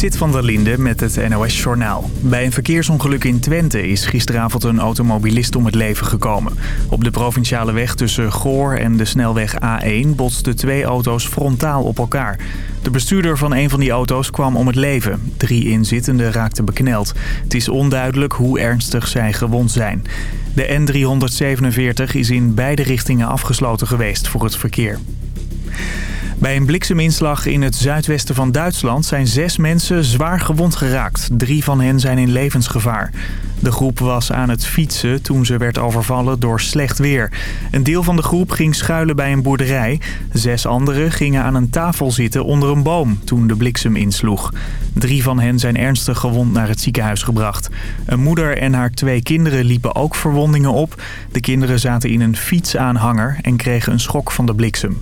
Sit van der Linde met het NOS-journaal. Bij een verkeersongeluk in Twente is gisteravond een automobilist om het leven gekomen. Op de provinciale weg tussen Goor en de snelweg A1 botsten twee auto's frontaal op elkaar. De bestuurder van een van die auto's kwam om het leven. Drie inzittenden raakten bekneld. Het is onduidelijk hoe ernstig zij gewond zijn. De N347 is in beide richtingen afgesloten geweest voor het verkeer. Bij een blikseminslag in het zuidwesten van Duitsland zijn zes mensen zwaar gewond geraakt. Drie van hen zijn in levensgevaar. De groep was aan het fietsen toen ze werd overvallen door slecht weer. Een deel van de groep ging schuilen bij een boerderij. Zes anderen gingen aan een tafel zitten onder een boom toen de bliksem insloeg. Drie van hen zijn ernstig gewond naar het ziekenhuis gebracht. Een moeder en haar twee kinderen liepen ook verwondingen op. De kinderen zaten in een fietsaanhanger en kregen een schok van de bliksem.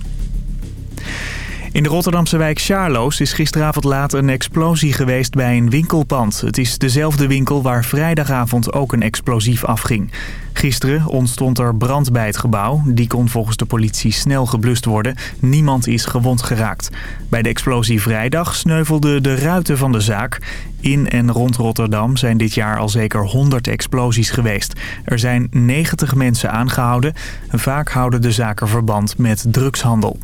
In de Rotterdamse wijk Charloes is gisteravond laat een explosie geweest bij een winkelpand. Het is dezelfde winkel waar vrijdagavond ook een explosief afging. Gisteren ontstond er brand bij het gebouw. Die kon volgens de politie snel geblust worden. Niemand is gewond geraakt. Bij de explosie vrijdag sneuvelden de ruiten van de zaak. In en rond Rotterdam zijn dit jaar al zeker 100 explosies geweest. Er zijn 90 mensen aangehouden. Vaak houden de zaken verband met drugshandel.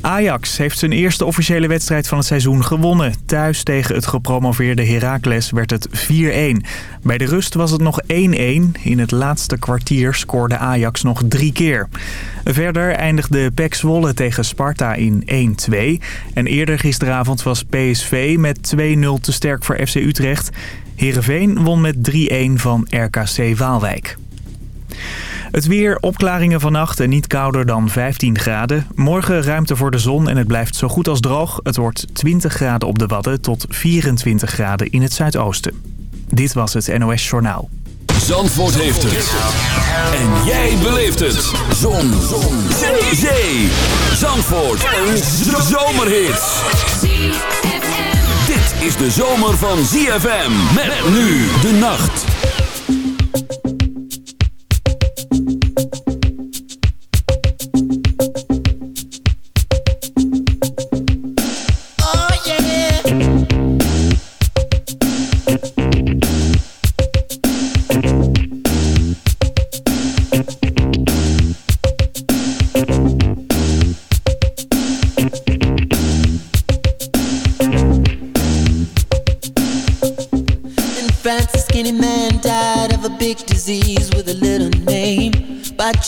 Ajax heeft zijn eerste officiële wedstrijd van het seizoen gewonnen. Thuis tegen het gepromoveerde Heracles werd het 4-1. Bij de rust was het nog 1-1. In het laatste kwartier scoorde Ajax nog drie keer. Verder eindigde PEC Zwolle tegen Sparta in 1-2. En eerder gisteravond was PSV met 2-0 te sterk voor FC Utrecht. Heerenveen won met 3-1 van RKC Waalwijk. Het weer, opklaringen vannacht en niet kouder dan 15 graden. Morgen ruimte voor de zon en het blijft zo goed als droog. Het wordt 20 graden op de Wadden tot 24 graden in het zuidoosten. Dit was het NOS Journaal. Zandvoort heeft het. En jij beleeft het. Zon. zon. Zee. Zee. Zandvoort. Een zomerhit. Dit is de zomer van ZFM. Met nu de nacht.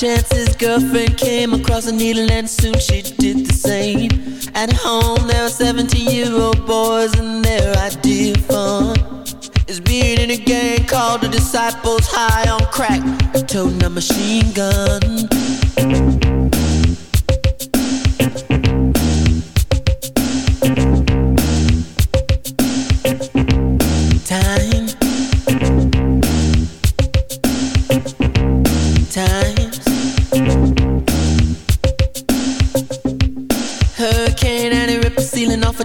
Chance his girlfriend came across a needle and soon she did the same. At home there were 17 year old boys and their idea of fun is being in a gang called the Disciples High on Crack, toting a machine gun.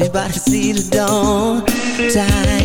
Everybody see the dawn time.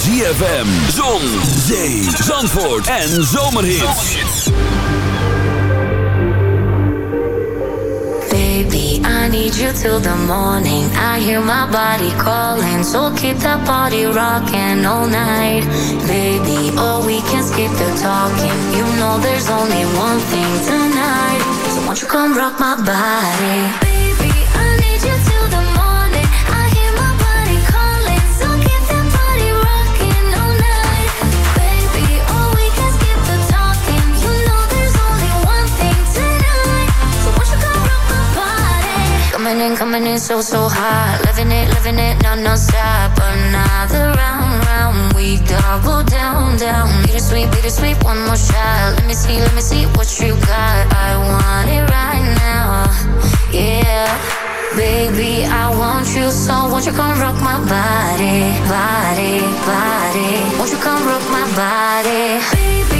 ZFM, Zon, Zee, Zandvoort en Zomerhits. Baby, I need you till the morning. I hear my body calling, so keep that body rocking all night. Baby, oh, we can skip the talking. You know there's only one thing tonight. So won't you come rock my body? Coming in, so, so hot. Living it, living it, no, no stop. Another round, round We double down, down. Bittersweet, bittersweet, one more shot. Let me see, let me see what you got. I want it right now, yeah Baby, I want you so. Won't you come rock my body, body, body? Won't you come rock my body? Baby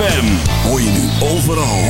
Overal. Hoor je nu overal.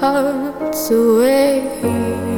hearts away.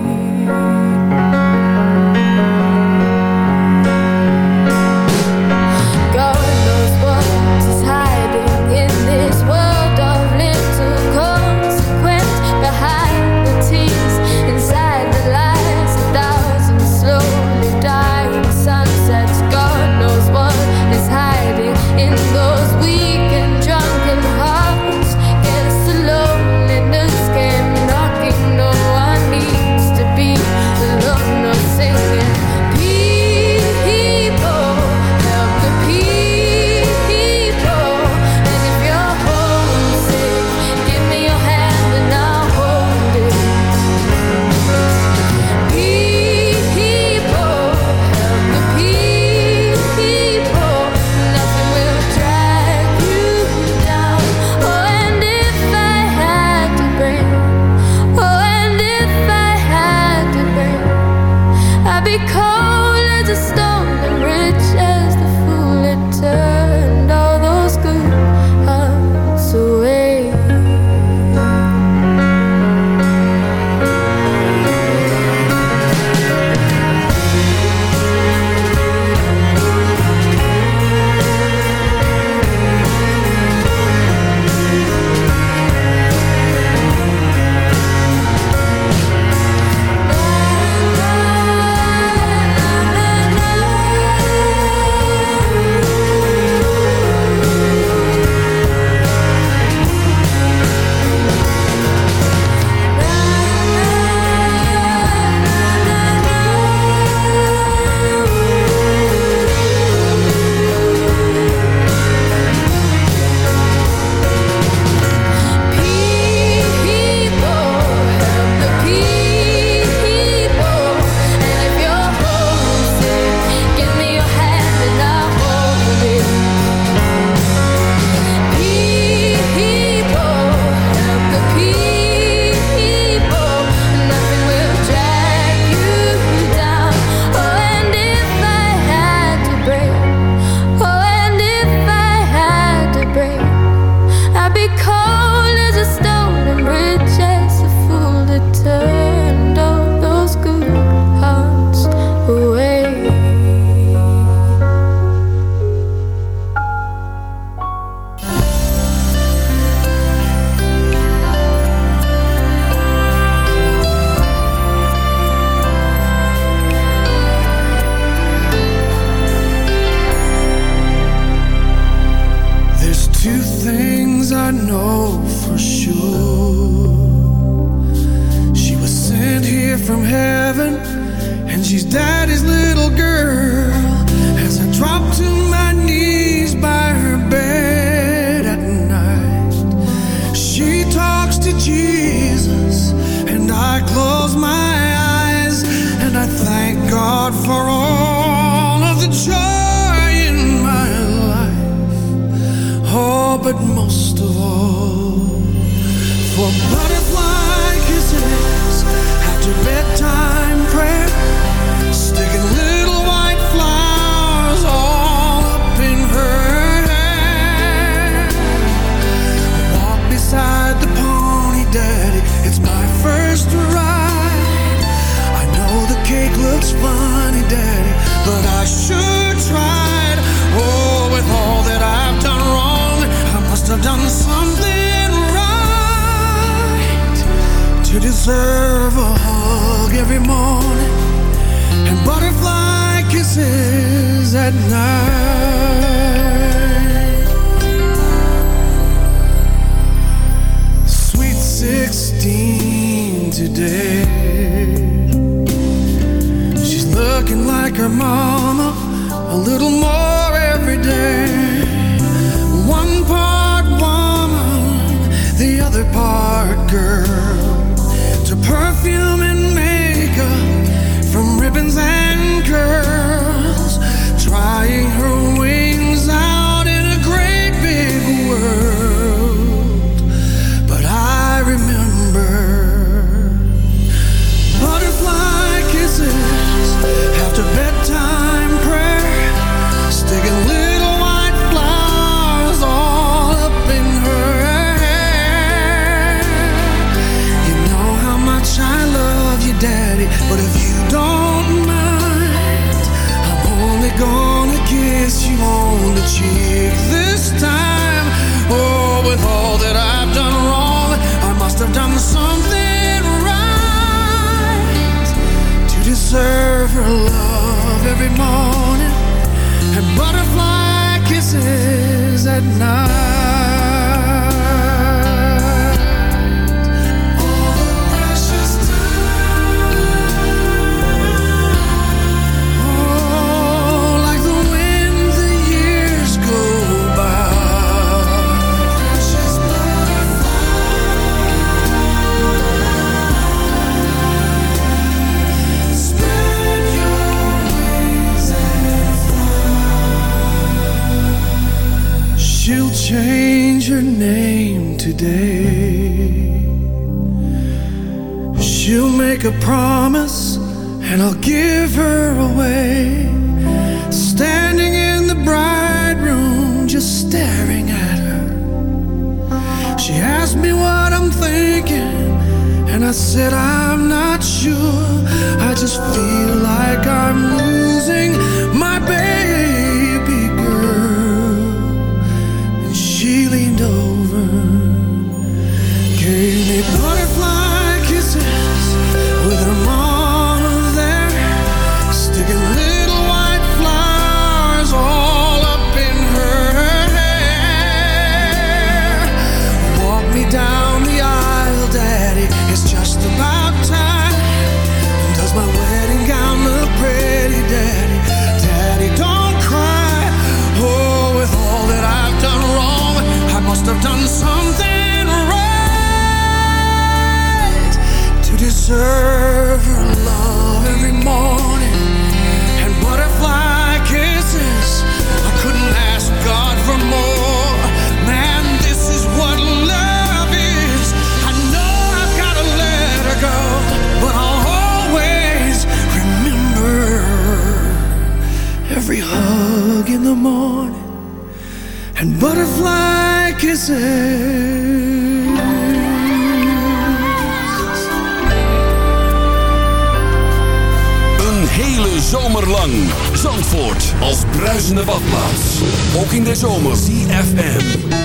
zomerlang. Zandvoort als bruisende badplaats. Ook in de zomer. CFM.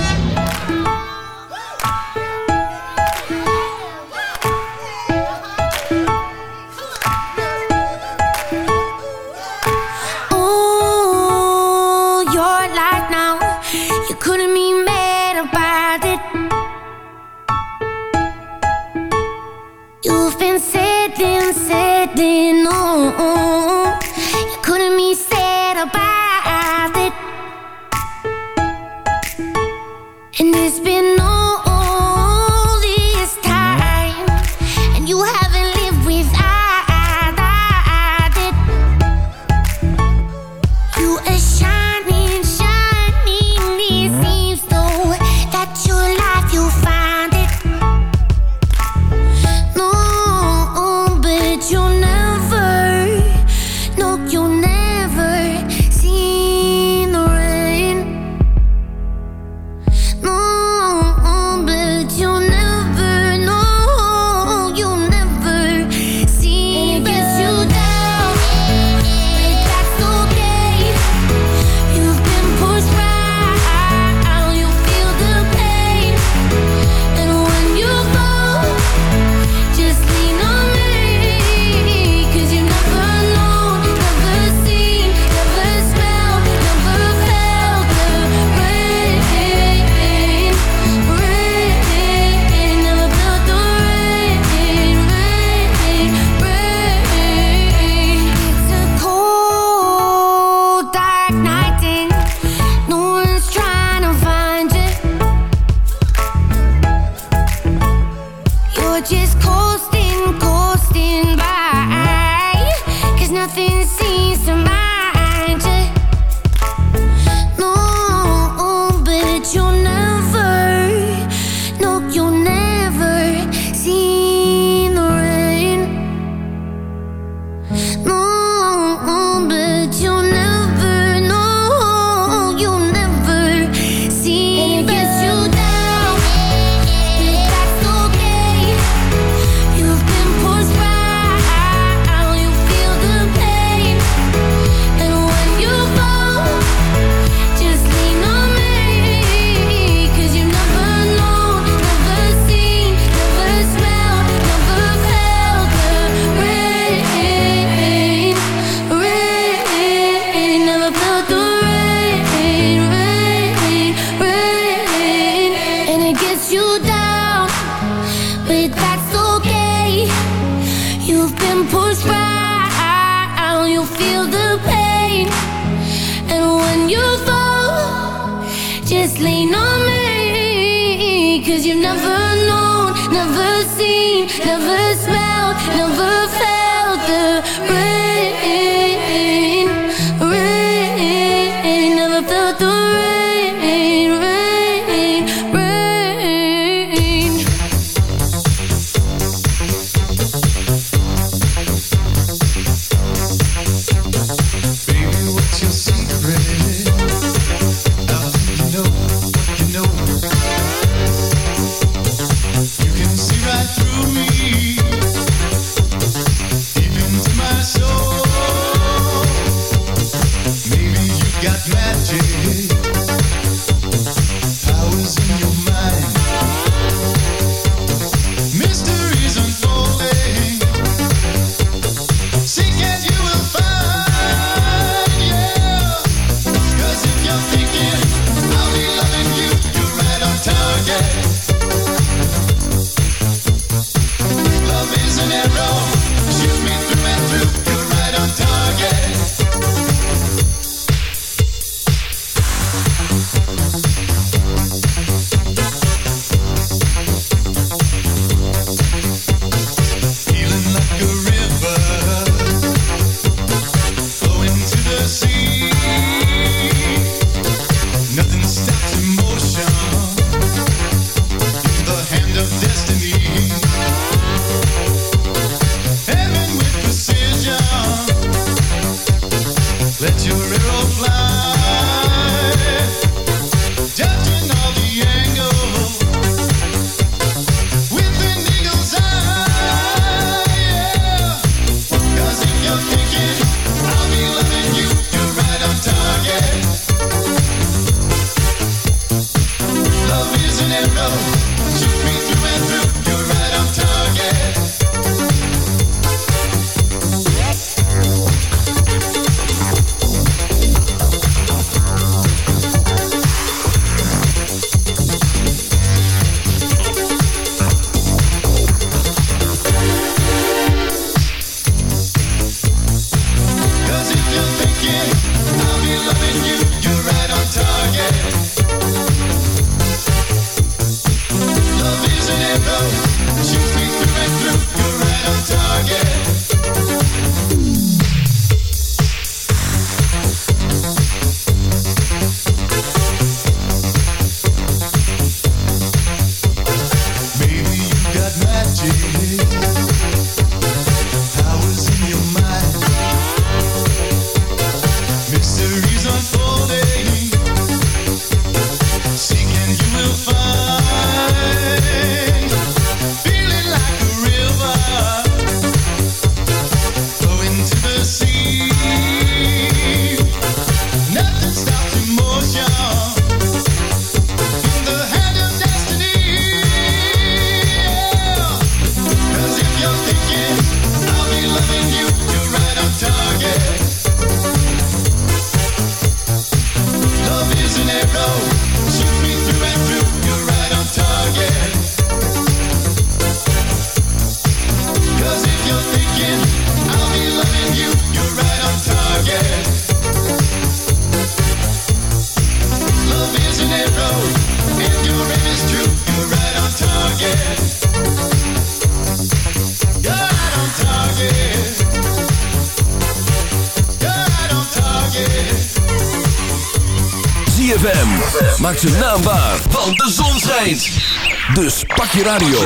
radio.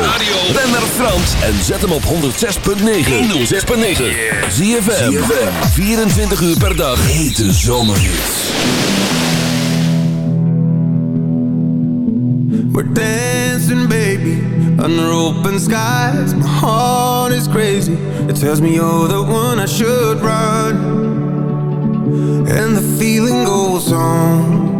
Ben naar Frans en zet hem op 106.9. 106.9. Zie 24 uur per dag. Hete zomerhits. We're dancing, baby, under open skies. My heart is crazy. It tells me you're the one I should run. And the feeling goes on.